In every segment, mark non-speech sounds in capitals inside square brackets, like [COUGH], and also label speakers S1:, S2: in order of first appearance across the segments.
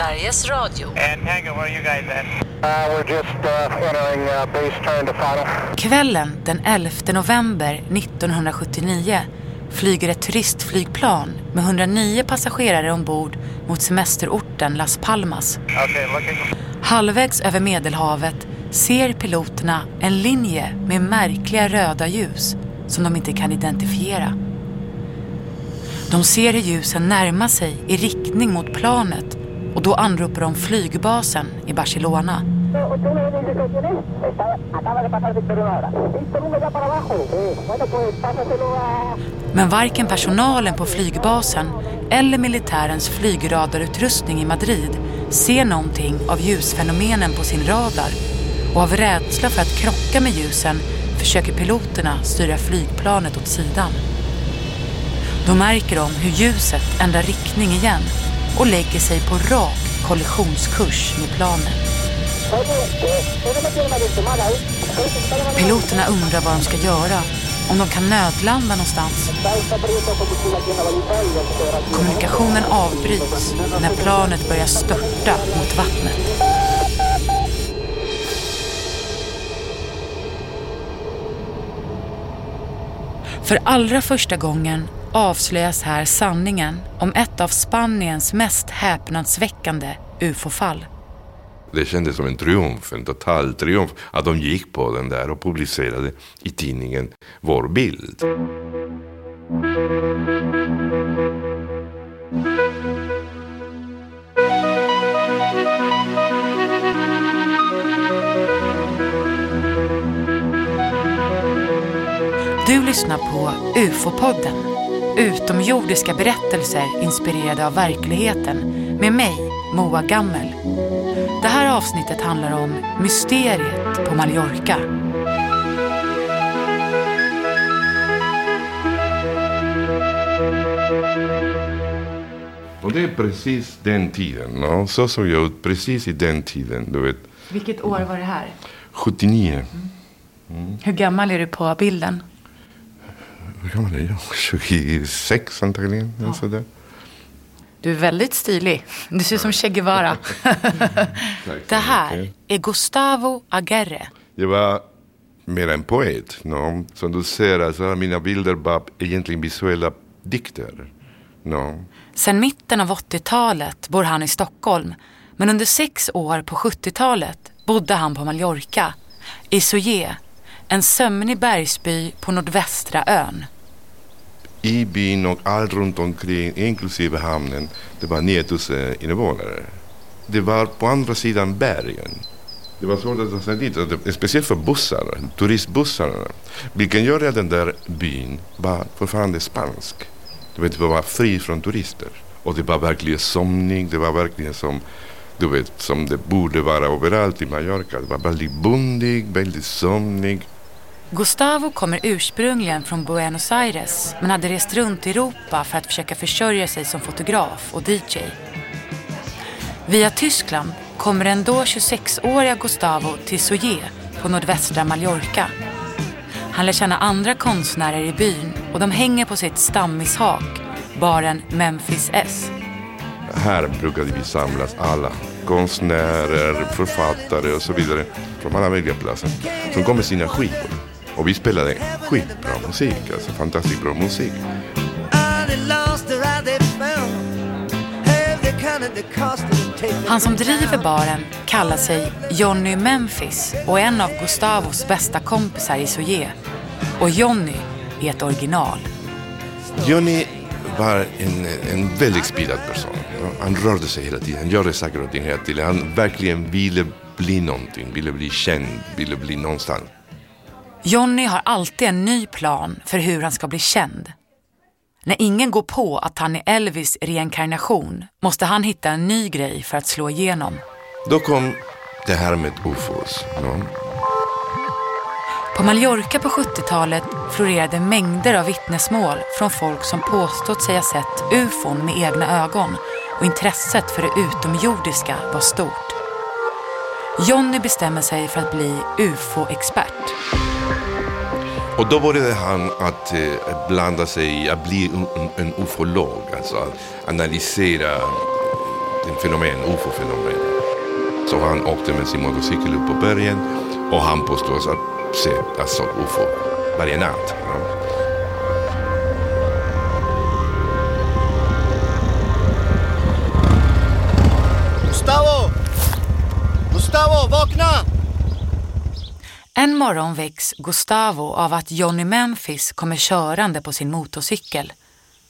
S1: Sveriges Radio.
S2: And Tango, where are you guys at?
S3: Uh, we're just uh, entering uh, base turn to final.
S1: Kvällen den 11 november 1979 flyger ett turistflygplan med 109 passagerare ombord mot semesterorten Las Palmas.
S2: Okay, looking.
S1: Halvvägs över Medelhavet ser piloterna en linje med märkliga röda ljus som de inte kan identifiera. De ser hur ljusen närmar sig i riktning mot planet och då anropar de flygbasen i Barcelona. Men varken personalen på flygbasen eller militärens flygradarutrustning i Madrid ser någonting av ljusfenomenen på sin radar och av rädsla för att krocka med ljusen försöker piloterna styra flygplanet åt sidan. Då märker de hur ljuset ändrar riktning igen och lägger sig på rak kollisionskurs med planet. Piloterna undrar vad de ska göra, om de kan nödlanda någonstans. Kommunikationen avbryts när planet börjar störta mot vattnet. För allra första gången avslöjas här sanningen om ett av Spaniens mest häpnadsväckande ufo-fall.
S4: Det kändes som en triumf, en total triumf, att de gick på den där och publicerade i tidningen Vår bild.
S1: Du lyssnar på UFO-podden. Utomjordiska berättelser inspirerade av verkligheten med mig, Moa Gammel. Det här avsnittet handlar om mysteriet på Mallorca.
S4: Och det är precis den tiden. No? Så såg jag ut precis i den tiden. Du vet,
S1: Vilket år var det här?
S4: 79.
S1: Hur gammal är du på bilden?
S4: Hur gammal är jag? 26 antagligen. Ja. Sådär.
S1: Du är väldigt stilig. Du ser ut som Che Guevara. [LAUGHS] det här är Gustavo Aguirre.
S4: Jag var mer en poet. No? Som du ser, alltså, mina bilder var egentligen visuella dikter. No?
S1: Sedan mitten av 80-talet bor han i Stockholm. Men under sex år på 70-talet bodde han på Mallorca. I Soje, en sömnig bergsby på nordvästra ön.
S4: I byn och allt runt omkring, inklusive hamnen, det var 9000 invånare. Det var på andra sidan bergen. Det var svårt att ta sig dit, speciellt för bussarna, turistbussarna. Vilken gör att den där byn var fortfarande spansk. Du vet, det var fri från turister. Och det var verkligen somning, det var verkligen som, du vet, som det borde vara överallt i Mallorca. Det var väldigt bundig, väldigt somnig.
S1: Gustavo kommer ursprungligen från Buenos Aires men hade rest runt i Europa för att försöka försörja sig som fotograf och DJ. Via Tyskland kommer den då 26-åriga Gustavo till Soje på nordvästra Mallorca. Han lär känna andra konstnärer i byn och de hänger på sitt stammishak, baren Memphis S.
S4: Här brukade vi samlas alla. Konstnärer, författare och så vidare. Från alla möjliga platser. Som kom med sina skivor. Och vi spelade skitbra musik. Alltså fantastiskt bra musik.
S1: Han som driver baren kallar sig Johnny Memphis och är en av Gustavos bästa kompisar i Soje. Och Johnny är ett original.
S4: Johnny var en, en väldigt speedad person. Han rörde sig hela tiden. Han gjorde saker och ting hela tiden. Han verkligen ville bli någonting. Ville bli känd. Ville bli någonstans.
S1: Johnny har alltid en ny plan för hur han ska bli känd. När ingen går på att han är Elvis reinkarnation måste han hitta en ny grej för att slå igenom.
S4: Då kom det här med ufos. No?
S1: På Mallorca på 70-talet florerade mängder av vittnesmål från folk som påstått sig ha sett ufon med egna ögon och intresset för det utomjordiska var stort. Johnny bestämmer sig för att bli ufo-expert.
S4: Och då började han att eh, blanda sig i att bli en, en, ufolog. Alltså att analysera eh, den fenomen, ufo-fenomen. Så han åkte med sin motorcykel upp på bergen och han påstås att se, att såg ufo varje natt. Ja.
S1: En morgon väcks Gustavo av att Johnny Memphis kommer körande på sin motorcykel.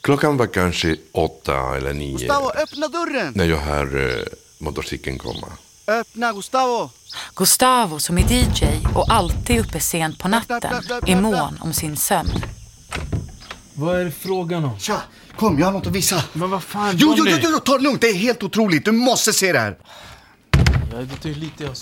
S4: Klockan var kanske åtta eller nio
S5: Gustavo, öppna dörren!
S4: när jag hör eh, motorcykeln komma.
S5: Öppna, Gustavo!
S1: Gustavo som är DJ och alltid uppe sent på natten är mån om sin sömn.
S6: Vad är det frågan om?
S5: Tja, kom, jag har något att visa.
S6: Men vad fan,
S5: Jo, jo,
S6: Johnny?
S5: jo, jo, ta det lugnt. Det är helt otroligt. Du måste se det här.
S6: Vet hur lite jag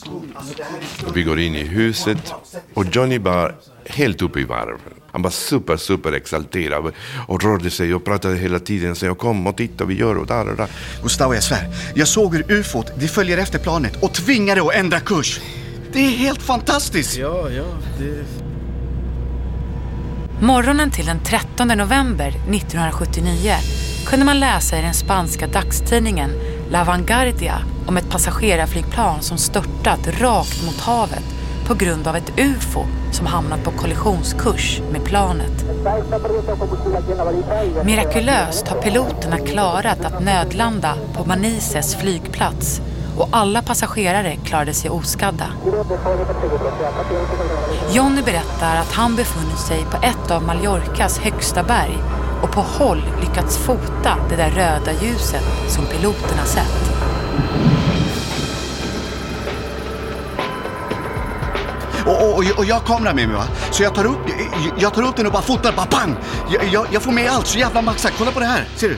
S4: vi går in i huset och Johnny var helt uppe i varv. Han var super, super exalterad och rörde sig och pratade hela tiden. Så jag kom och titta, vi gör och där och där.
S5: Gustavo, jag svär. Jag såg hur ufot, det följer efter planet och tvingar det att ändra kurs. Det är helt fantastiskt.
S6: Ja, ja, det...
S1: Morgonen till den 13 november 1979 kunde man läsa i den spanska dagstidningen La Vanguardia om ett passagerarflygplan som störtat rakt mot havet på grund av ett UFO som hamnat på kollisionskurs med planet. Mirakulöst har piloterna klarat att nödlanda på Manises flygplats och alla passagerare klarade sig oskadda. Johnny berättar att han befunnit sig på ett av Mallorcas högsta berg och på håll lyckats fota det där röda ljuset som piloterna sett.
S5: Och, och, och, jag har kamera med mig va? Så jag tar upp, jag, tar upp den och bara fotar, bara pang! Jag, jag, jag får med allt, så jävla maxat. Kolla på det här, ser du?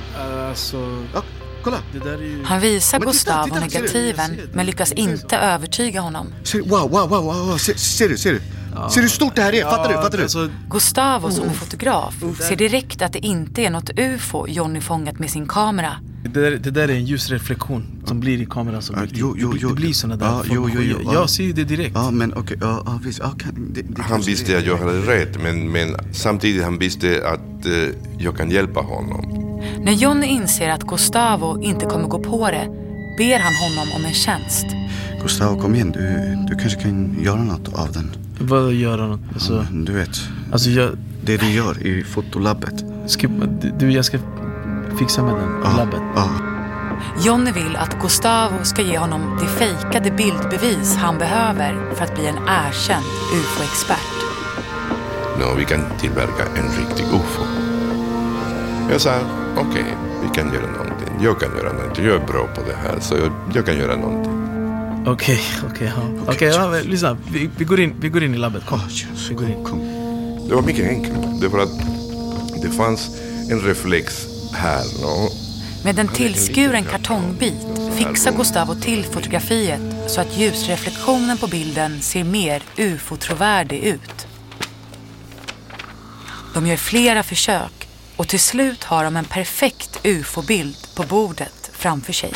S6: Alltså,
S5: Ja, kolla.
S6: det där är ju...
S1: Han visar
S5: Men titta,
S1: Gustavo
S5: titta, du?
S1: negativen men lyckas inte övertyga honom.
S5: Ser, wow, wow, wow, wow. Ser, ser du, ser du? Ser du hur stort det här är? Fattar du, fattar du?
S6: Alltså,
S1: Gustavo som är fotograf ser direkt att det inte är något UFO Johnny fångat med sin kamera.
S6: det, där, det där är en ljusreflektion som blir i kameran. Som
S5: Ja, jo, jo,
S6: det,
S5: jo.
S6: det blir såna där
S5: Ja, jo, jo, jo, ja.
S6: Jag ser ju det direkt.
S5: Ja, men okej, ja, ja, visst. Ja, kan, det, det,
S4: Han visste att jag hade rätt, men, men samtidigt han visste att eh, jag kan hjälpa honom.
S1: När Johnny inser att Gustavo inte kommer gå på det ber han honom om en tjänst.
S5: Gustavo, kom igen. Du, du kanske kan göra något av den.
S6: Vad gör han? Alltså,
S5: Du vet,
S6: alltså jag...
S5: det du gör i fotolabbet.
S6: Ska, du, jag ska fixa med den
S5: Ja,
S6: labbet.
S5: ja.
S1: Johnny vill att Gustavo ska ge honom det fejkade bildbevis han behöver för att bli en erkänd UFO-expert.
S4: Nå, vi kan tillverka en riktig UFO. Jag sa, okej, vi kan göra någonting. Jag kan göra någonting. Jag är bra på det här, så jag, jag kan göra någonting.
S6: Okej, okej. Okej, lyssna. Vi, vi, går in, vi går in i labbet. Kom.
S5: Ah,
S6: Vi går in.
S5: kom, kom.
S4: Det var mycket enkelt. Det var att det fanns en reflex här. No?
S1: Med en tillskuren kartongbit fixar Gustavo till fotografiet så att ljusreflektionen på bilden ser mer UFO-trovärdig ut. De gör flera försök och till slut har de en perfekt UFO-bild på bordet framför sig.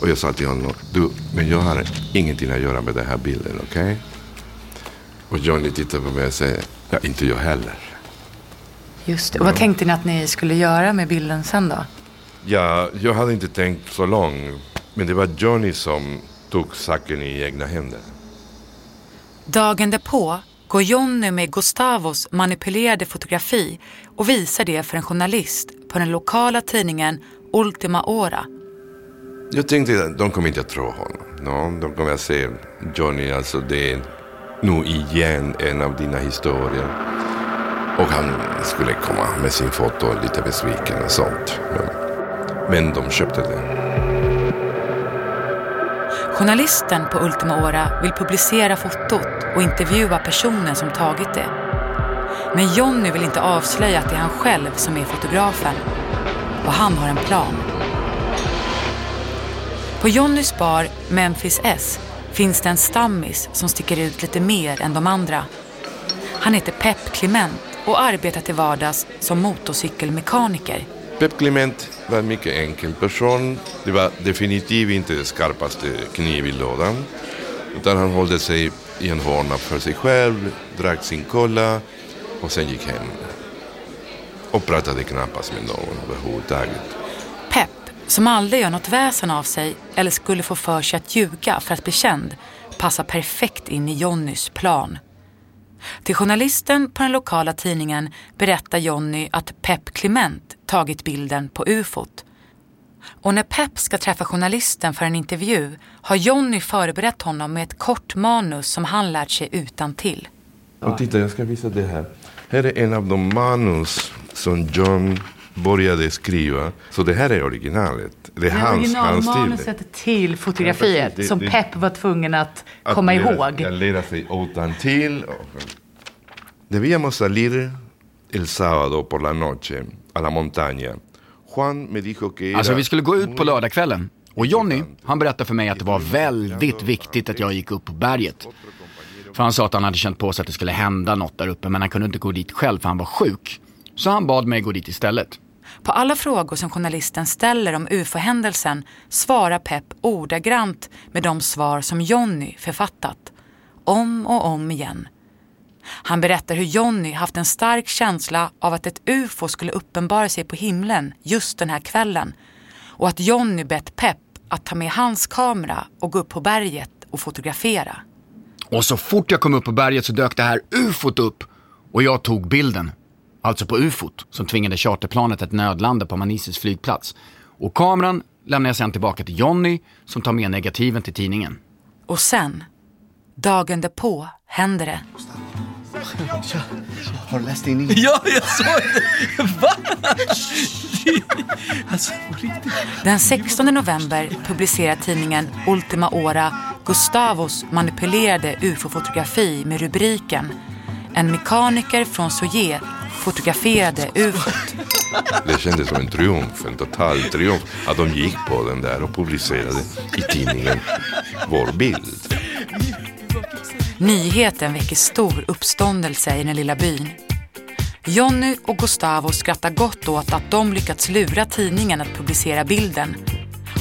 S4: Och jag sa till honom, du, men jag har ingenting att göra med den här bilden, okej? Och Johnny tittade på mig och sa, ja, inte jag heller.
S1: Just det. Och vad tänkte ni att ni skulle göra med bilden sen då?
S4: Ja, jag hade inte tänkt så långt, men det var Johnny som tog saken i egna händer.
S1: Dagen därpå går Jonny med Gustavos manipulerade fotografi och visar det för en journalist på den lokala tidningen Ultima Hora.
S4: Jag tänkte att de kommer inte att tro honom. No, de kommer att säga, Johnny, alltså det är nu igen en av dina historier. Och han skulle komma med sin foto lite besviken och sånt. Men, men de köpte det.
S1: Journalisten på Ultima Åra vill publicera fotot och intervjua personen som tagit det. Men Jonny vill inte avslöja att det är han själv som är fotografen. Och han har en plan. På Jonnys bar Memphis S finns det en stammis som sticker ut lite mer än de andra. Han heter Pep Clement och arbetar till vardags som motorcykelmekaniker.
S4: Pep Clement var en mycket enkel person. Det var definitivt inte det skarpaste kniv i lådan. Utan han hållde sig i en hörna för sig själv, drack sin cola och sen gick hem. Och pratade knappast med någon överhuvudtaget.
S1: Pep som aldrig gör något väsen av sig eller skulle få för sig att ljuga för att bli känd, passar perfekt in i Jonnys plan. Till journalisten på den lokala tidningen berättar Jonny att Pep Clement tagit bilden på ufot. Och när Pep ska träffa journalisten för en intervju har Jonny förberett honom med ett kort manus som han lärt sig utan till.
S4: Och titta, jag ska visa det här. Här är en av de manus som John började skriva. Så det här är originalet. Det är hans, hans stil.
S1: Originalmanuset till fotografiet
S4: Ja. Det-
S1: som
S4: det-
S1: Pep var tvungen att,
S4: Att
S1: komma
S4: lära-
S1: ihåg.
S4: Att lära sig utan till. Debíamos salir el sábado por la noche a la montaña. Juan me dijo que
S7: Alltså vi skulle gå ut på lördagskvällen. Och Jonny,
S4: importante.
S7: han berättade för mig att det var väldigt viktigt att jag gick upp på berget. För han sa att han hade känt på sig att det skulle hända något där uppe, men han kunde inte gå dit själv för han var sjuk. Så han bad mig gå dit istället.
S1: På alla frågor som journalisten ställer om ufo-händelsen svarar Pep ordagrant med de svar som Jonny författat. Om och om igen. Han berättar hur Jonny haft en stark känsla av att ett ufo skulle uppenbara sig på himlen just den här kvällen. Och att Jonny bett Pep att ta med hans kamera och gå upp på berget och fotografera.
S7: Och så fort jag kom upp på berget så dök det här ufot upp. Och jag tog bilden. Alltså på ufot, som tvingade charterplanet att nödlanda på Manisis flygplats. Och kameran lämnar jag sen tillbaka till Jonny som tar med negativen till tidningen.
S1: Och sen, dagen därpå, händer det.
S5: Har du läst in i?
S6: Ja, jag såg det! Va? Alltså, riktigt.
S1: Den 16 november publicerar tidningen Ultima Hora Gustavos manipulerade ufo-fotografi med rubriken En mekaniker från Soje fotograferade ufot.
S4: Det kändes som en triumf, en total triumf. Att de gick på den där och publicerade i tidningen vår bild.
S1: Nyheten väcker stor uppståndelse i den lilla byn. Jonny och Gustavo skrattar gott åt att de lyckats lura tidningen att publicera bilden.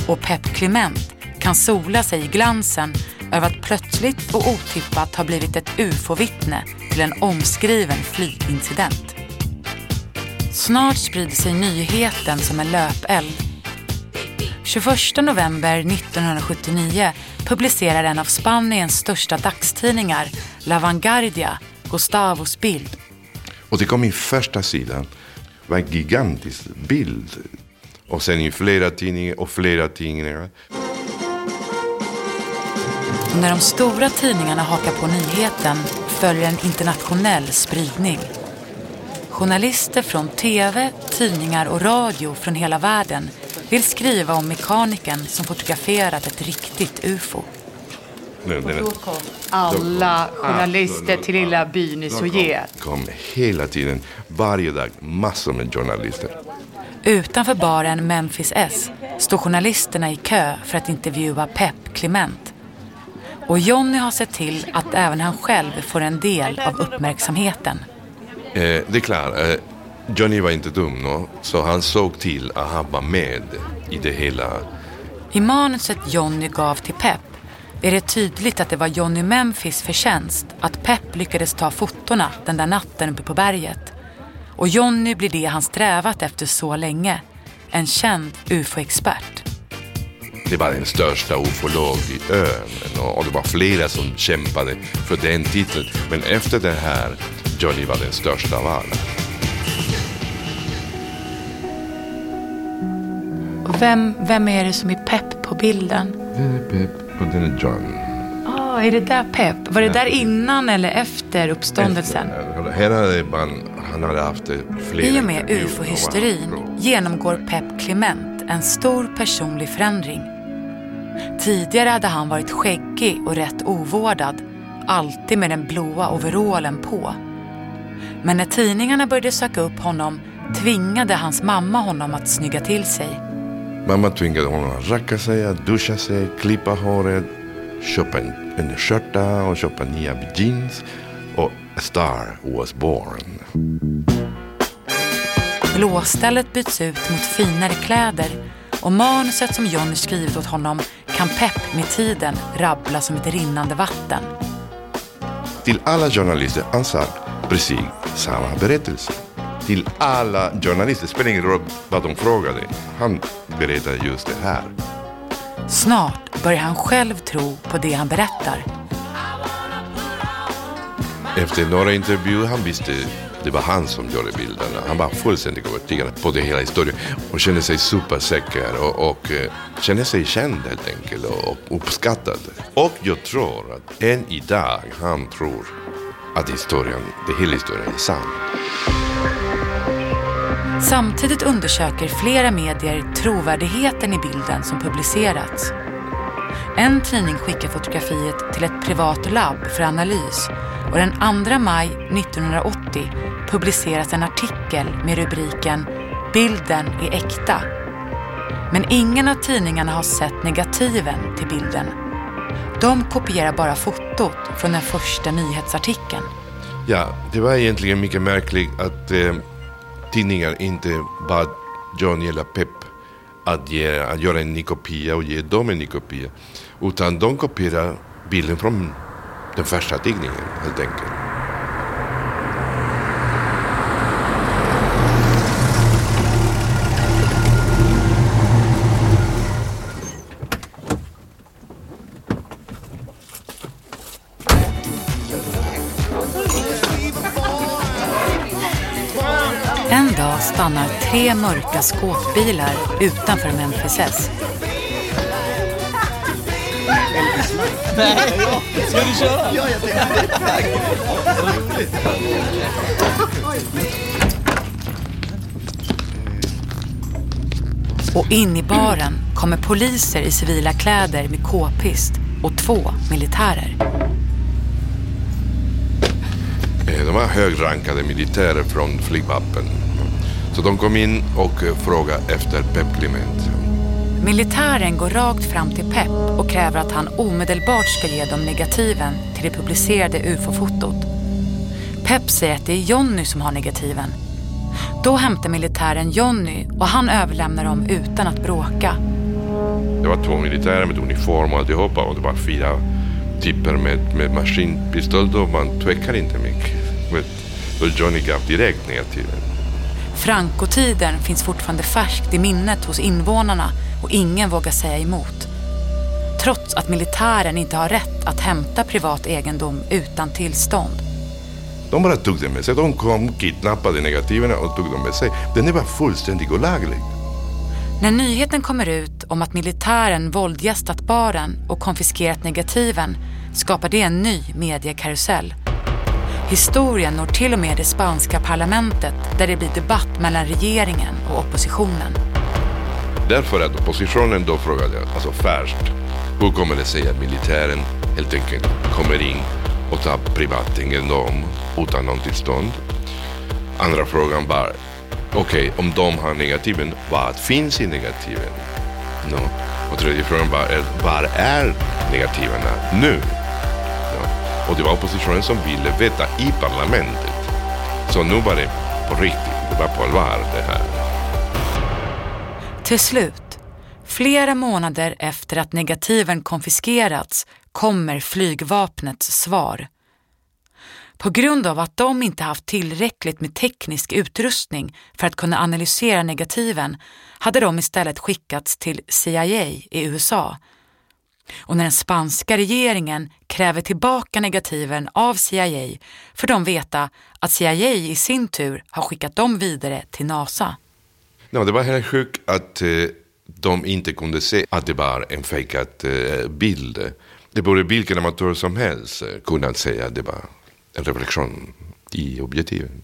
S1: Och Pep Clement kan sola sig i glansen över att plötsligt och otippat ha blivit ett ufo-vittne till en omskriven flygincident. Snart sprider sig nyheten som en löpeld. 21 november 1979 publicerar en av Spaniens största dagstidningar, La Vanguardia, Gustavos bild.
S4: Och det kom i första sidan. Det var en gigantisk bild. Och sen i flera tidningar och flera tidningar.
S1: Och när de stora tidningarna hakar på nyheten följer en internationell spridning. Journalister från tv, tidningar och radio från hela världen vill skriva om mekanikern som fotograferat ett riktigt ufo.
S4: Nu, den är-
S1: Alla
S4: journalister
S1: till lilla byn i
S4: kom, kom hela tiden, varje dag, massor med journalister.
S1: Utanför baren Memphis S står journalisterna i kö för att intervjua Pep Clement. Och Jonny har sett till att även han själv får en del av uppmärksamheten.
S4: Eh, det är klart, eh, Johnny var inte dum, no? så han såg till att han var med i det hela.
S1: I manuset Jonny gav till Pep är det tydligt att det var Jonny Memphis förtjänst att Pep lyckades ta fotona den där natten uppe på berget. Och Jonny blir det han strävat efter så länge. En känd ufo-expert.
S4: Det var den största ufolog i ön och det var flera som kämpade för den titeln. Men efter det här, Johnny var den största av alla.
S1: Och vem, vem är det som är Pep på bilden?
S4: Den är Pep och den är John.
S1: Ah, är det där Pep? Var det där innan eller efter uppståndelsen?
S4: Efter- Här hade man, han hade haft flera
S1: I och med ufo-hysterin genomgår Pep Clement en stor personlig förändring. Tidigare hade han varit skäggig och rätt ovårdad, alltid med den blåa overallen på. Men när tidningarna började söka upp honom tvingade hans mamma honom att snygga till sig.
S4: Mamma tvingade honom att racka sig, att duscha sig, klippa håret, köpa en, en skjorta och köpa nya jeans. Och a star was born.
S1: Blåstället byts ut mot finare kläder och manuset som Johnny skrivit åt honom kan Pep med tiden rabbla som ett rinnande vatten.
S4: Till alla journalister han sa precis samma berättelse. till alla journalister. Det spelar ingen roll vad de frågade. Han berättade just det här.
S1: Snart börjar han själv tro på det han berättar.
S4: Efter några intervjuer han visste det var han som gjorde bilderna. Han var fullständigt övertygad på det hela historien och kände sig supersäker och, och eh, kände sig känd helt enkelt och, och uppskattad. Och jag tror att än idag han tror att historien, det hela historien är sann.
S1: Samtidigt undersöker flera medier trovärdigheten i bilden som publicerats. En tidning skickar fotografiet till ett privat labb för analys och den 2 maj 1980 publiceras en artikel med rubriken “Bilden är äkta”. Men ingen av tidningarna har sett negativen till bilden. De kopierar bara fotot från den första nyhetsartikeln.
S4: Ja, det var egentligen mycket märkligt att eh, tidningar inte bad Johnny eller Pep att, ge, att göra en ny kopia och ge dem en ny kopia. Utan de kopierade bilden från den första tidningen helt enkelt.
S1: Tre mörka skåpbilar utanför Memphis S.
S6: Ska du köra?
S5: Ja, jag tänkte
S1: Och in i baren kommer poliser i civila kläder med k-pist och två militärer.
S4: Eh, de var högrankade militärer från flygvapen. Så de kom in och eh, frågade efter Pep Clement.
S1: Militären går rakt fram till Pep och kräver att han omedelbart ska ge dem negativen till det publicerade ufo-fotot. Pep säger att det är Jonny som har negativen. Då hämtar militären Jonny och han överlämnar dem utan att bråka.
S4: Det var två militärer med uniform och alltihopa och det var fyra typer med, med maskinpistol. Då man tvekar inte mycket. Men Då Johnny gav direkt negativen.
S1: Frankotiden finns fortfarande färskt i minnet hos invånarna och ingen vågar säga emot. Trots att militären inte har rätt att hämta privat egendom utan tillstånd.
S4: De bara tog det med sig. De kom, kidnappade negativen och tog dem med sig. Den var fullständigt olaglig.
S1: När nyheten kommer ut om att militären våldgästat baren och konfiskerat negativen skapar det en ny mediekarusell. Historien når till och med det spanska parlamentet där det blir debatt mellan regeringen och oppositionen.
S4: Därför att oppositionen då frågade, alltså först, hur kommer det sig att militären helt enkelt kommer in och tar privat egendom utan någon tillstånd? Andra frågan var, okej, om de har negativen, vad finns i negativen? No. Och tredje frågan var, var är negativerna nu? Och det var oppositionen som ville veta i parlamentet. Så nu var det på riktigt, det var på allvar det här.
S1: Till slut, flera månader efter att negativen konfiskerats, kommer flygvapnets svar. På grund av att de inte haft tillräckligt med teknisk utrustning för att kunna analysera negativen hade de istället skickats till CIA i USA. Och när den spanska regeringen kräver tillbaka negativen av CIA får de veta att CIA i sin tur har skickat dem vidare till NASA.
S4: No, det var helt sjukt att eh, de inte kunde se att det var en fejkad eh, bild. Det borde vilken amatör som helst eh, kunnat säga att det var en reflektion i objektiven.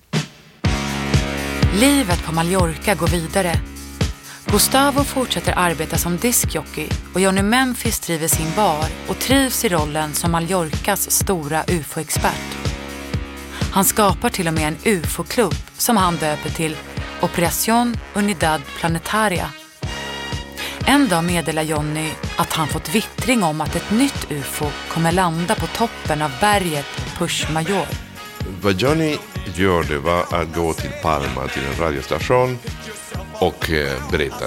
S1: Livet på Mallorca går vidare. Gustavo fortsätter arbeta som diskjockey och Johnny Memphis driver sin bar och trivs i rollen som Mallorcas stora ufo-expert. Han skapar till och med en ufo-klubb som han döper till Operación Unidad Planetaria. En dag meddelar Johnny att han fått vittring om att ett nytt ufo kommer landa på toppen av berget Push Major.
S4: Vad Johnny gjorde var att gå till Palma till en radiostation och eh, berätta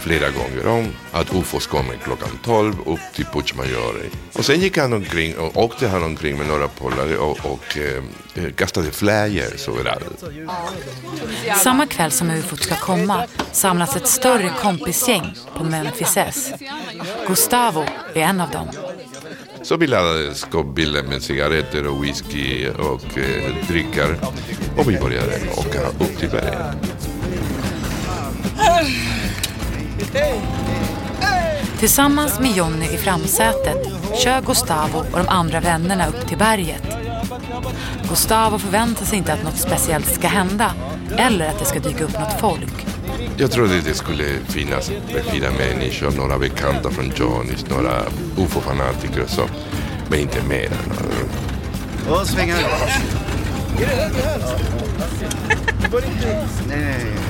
S4: flera gånger om att UFOs kommer klockan 12 upp till Puchmajori. Och sen gick han omkring och åkte han omkring med några polare och, och eh, kastade flyers överallt.
S1: Samma kväll som ufot ska komma samlas ett större kompisgäng på Memphis S. Gustavo är en av dem.
S4: Så vi laddade skåpbilen med cigaretter och whisky och eh, drickar. Och vi började åka upp till berget.
S1: Tillsammans med Jonny i framsätet kör Gustavo och de andra vännerna upp till berget. Gustavo förväntar sig inte att något speciellt ska hända eller att det ska dyka upp något folk.
S4: Jag trodde det skulle finnas fyra människor, några bekanta från Johnnys, några ufo-fanatiker och så. Men inte mer.
S5: Och svänga ut. Nej, lite.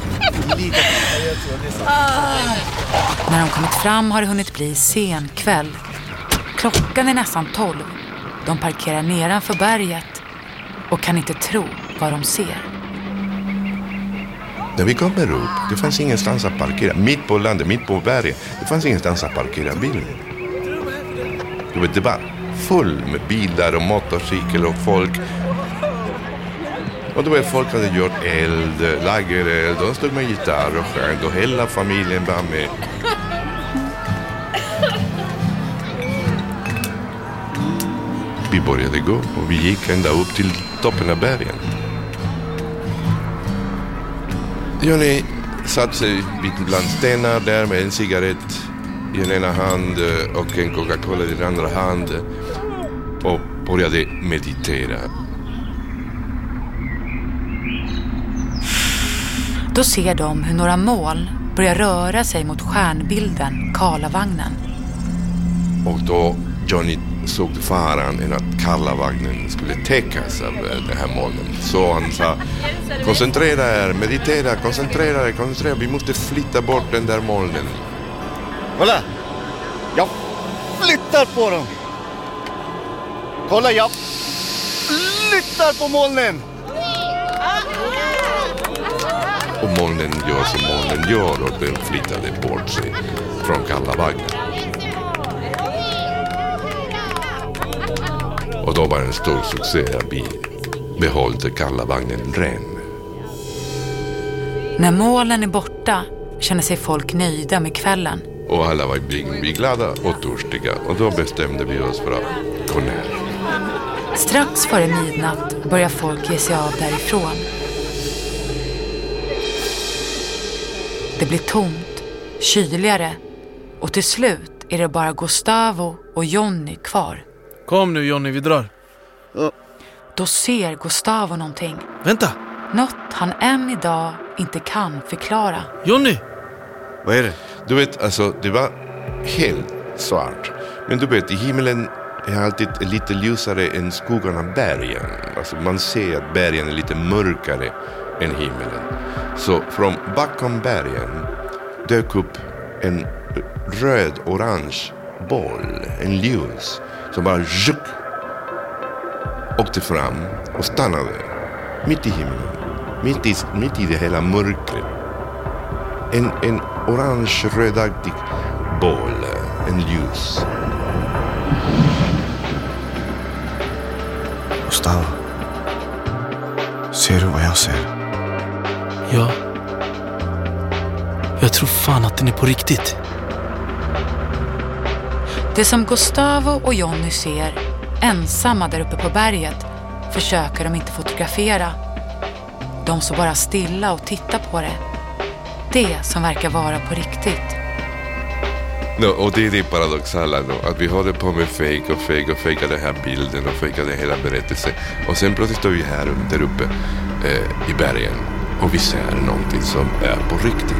S1: När de kommit fram har det hunnit bli sen kväll. Klockan är nästan tolv. De parkerar nedanför berget och kan inte tro vad de ser.
S4: När vi kommer upp, det fanns ingenstans att parkera. Mitt på landet, mitt på berget. Det fanns ingenstans att parkera bilen. Du vet, det var full med bilar och motorcykel och folk. Och då vet folk hade gjort eld, lagereld, de stod med gitarr och sjöng och hela familjen var med. Vi började gå och vi gick ända upp till toppen av bergen. Johnny satte sig bland stenar där med en cigarett i den ena hand eh, och en Coca-Cola i den andra hand och började meditera.
S1: Då ser de hur några moln börjar röra sig mot stjärnbilden Karlavagnen.
S4: Och då Johnny såg faran än att Karlavagnen skulle täckas av eh, den här molnen. Så han sa koncentrera er, meditera, koncentrera er, koncentrera er. Vi måste flytta bort den där molnen.
S5: Kolla! Jag flyttar på dem! Kolla, jag flyttar på molnen!
S4: Och molnen gör som molnen gör och den flyttade bort sig från Karlavagnen. Och då var det en stor succé att vi behållte Karlavagnen ren.
S1: När molnen är borta känner sig folk nöjda med kvällen.
S4: Och alla var glada och törstiga och då bestämde vi oss för att gå ner.
S1: Strax före midnatt börjar folk ge sig av därifrån. Det blir tomt, kyligare och till slut är det bara Gustavo och Jonny kvar.
S6: Kom nu Jonny, vi drar.
S1: Då ser Gustavo någonting.
S6: Vänta!
S1: Något han än idag inte kan förklara.
S6: Jonny!
S5: Vad är det?
S4: Du vet, alltså det var helt svart. Men du vet, i himlen är alltid lite ljusare än skogarna bergen. Alltså man ser att bergen är lite mörkare än himlen. Så från bakom bergen dök upp en röd-orange boll, en ljus, som bara zhup, åkte fram och stannade mitt i himlen. Mitt i, mitt i det hela mörkret. En, en orange-rödaktig boll, en ljus.
S5: Gustavo. Ser du vad jag ser?
S6: Ja. Jag tror fan att den är på riktigt.
S1: Det som Gustavo och Jonny ser ensamma där uppe på berget försöker de inte fotografera. De står bara stilla och tittar på det. Det som verkar vara på riktigt.
S4: No, och det är det paradoxala då, att vi håller på med fake och fake och fejkar den här bilden och fejkar den hela berättelsen. Och sen plötsligt står vi här där uppe eh, i bergen och vi ser någonting som är på riktigt.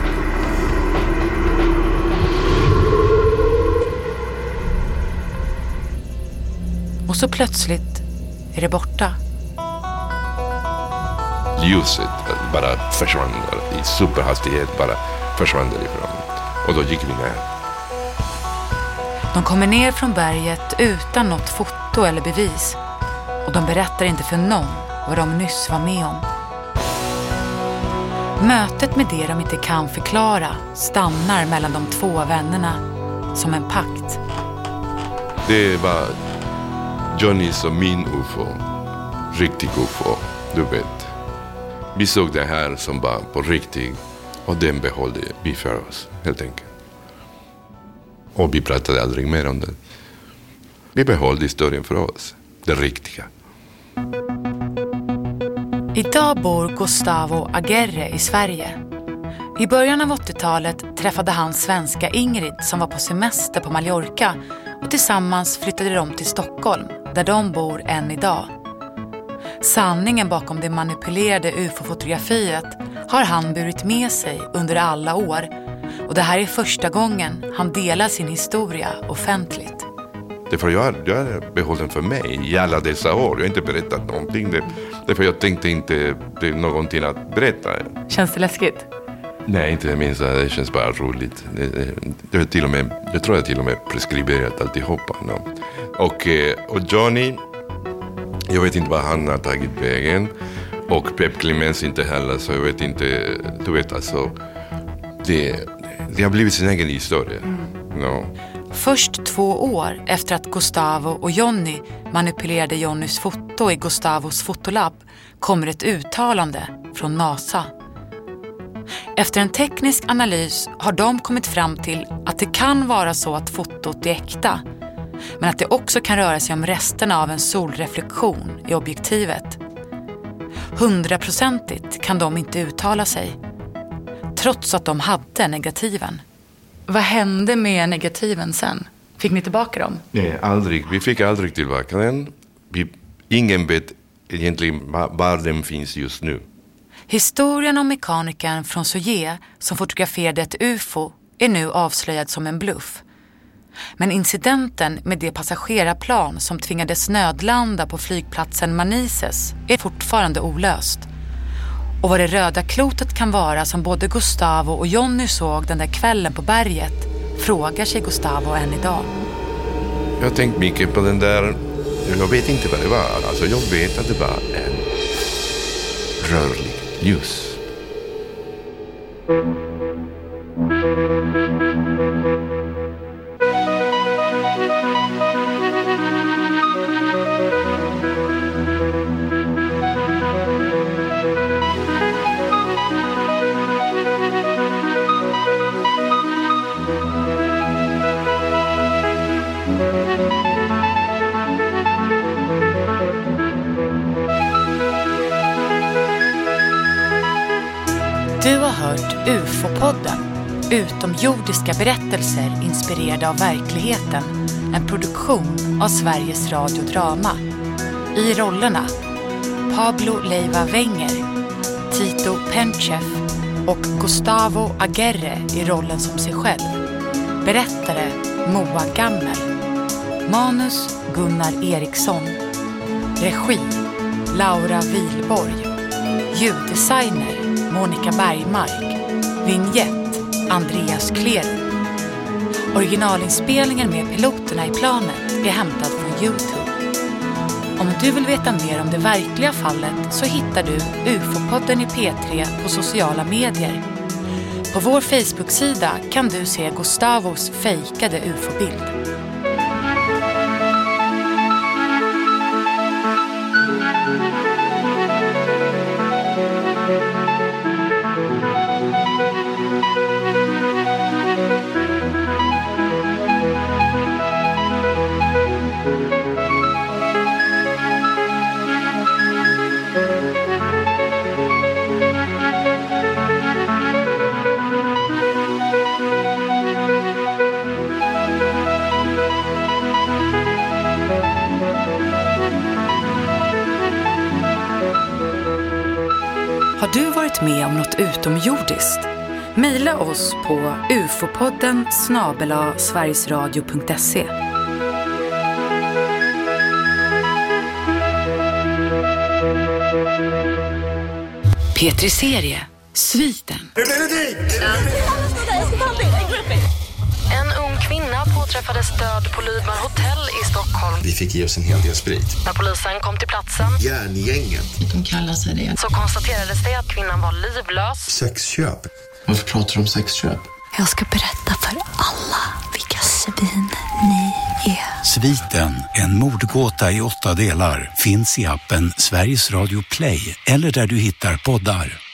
S1: Och så plötsligt är det borta.
S4: Ljuset bara försvann i superhastighet, bara försvann därifrån. Och då gick vi ner.
S1: De kommer ner från berget utan något foto eller bevis. Och de berättar inte för någon vad de nyss var med om. Mötet med det de inte kan förklara stannar mellan de två vännerna som en pakt.
S4: Det var Johnnys och min ufo. Riktig ufo, du vet. Vi såg det här som var på riktigt och den behållde vi för oss, helt enkelt. Och vi pratade aldrig mer om det. Vi behöll historien för oss, det riktiga.
S1: Idag bor Gustavo Aguerre i Sverige. I början av 80-talet träffade han svenska Ingrid som var på semester på Mallorca och tillsammans flyttade de till Stockholm där de bor än idag. Sanningen bakom det manipulerade ufo-fotografiet har han burit med sig under alla år och det här är första gången han delar sin historia offentligt.
S4: Därför jag, jag är behållen för mig i alla dessa år. Jag har inte berättat någonting. Det, därför jag tänkte inte det är någonting att berätta.
S1: Känns det läskigt?
S4: Nej, inte det minsta. Det känns bara roligt. Är till och med, jag tror jag till och med preskriberat alltihopa. No. Och, eh, och Johnny, jag vet inte vad han har tagit vägen. Och Pep Clemens inte heller, så jag vet inte. Du vet alltså, det, det har blivit sin egen historia. No.
S1: Först två år efter att Gustavo och Jonny manipulerade Jonnys foto i Gustavos fotolabb kommer ett uttalande från NASA. Efter en teknisk analys har de kommit fram till att det kan vara så att fotot är äkta men att det också kan röra sig om resterna av en solreflektion i objektivet. Hundraprocentigt kan de inte uttala sig trots att de hade negativen. Vad hände med negativen sen? Fick ni tillbaka dem?
S4: Nej, aldrig. Vi fick aldrig tillbaka den. Vi, ingen vet egentligen var, den finns just nu.
S1: Historien om mekanikern från Soje som fotograferade ett ufo är nu avslöjad som en bluff. Men incidenten med det passagerarplan som tvingades nödlanda på flygplatsen Manises är fortfarande olöst. Och vad det röda klotet kan vara som både Gustavo och Jonny såg den där kvällen på berget frågar sig Gustavo än idag.
S4: Jag har tänkt mycket på den där, jag vet inte vad det var. Alltså jag vet att det var en rörlig ljus.
S1: Hört UFO-podden, utomjordiska berättelser inspirerade av verkligheten. En produktion av Sveriges Radio Drama. I rollerna Pablo Leiva Wenger, Tito Penchev och Gustavo Aguerre i rollen som sig själv. Berättare Moa Gammel. Manus Gunnar Eriksson. Regi Laura Vilborg. Ljuddesigner Monica Bergmark. Vignett Andreas Klerup. Originalinspelningen med piloterna i planet är hämtad från Youtube. Om du vill veta mer om det verkliga fallet så hittar du UFO-podden i P3 på sociala medier. På vår Facebook-sida kan du se Gustavos fejkade UFO-bild. Har du varit med om något utomjordiskt? Maila oss på ufopodden snabela sverigesradio.se. Petri serie Sviten.
S8: En ung kvinna på påträffades död på Lydman hotell i Stockholm.
S9: Vi fick ge oss en hel del sprit.
S8: När polisen kom till platsen
S9: Järngänget.
S8: de kallar sig det. så konstaterades det att kvinnan var livlös.
S9: Sexköp. Varför pratar du om sexköp?
S10: Jag ska berätta för alla vilka svin ni är.
S11: Sviten, en mordgåta i åtta delar, finns i appen Sveriges Radio Play eller där du hittar poddar.